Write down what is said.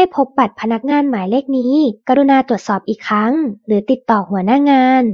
ไม่พบบัตรพนักงานหมายเลขนี้ กรุณาตรวจสอบอีกครั้ง หรือติดต่อหัวหน้างาน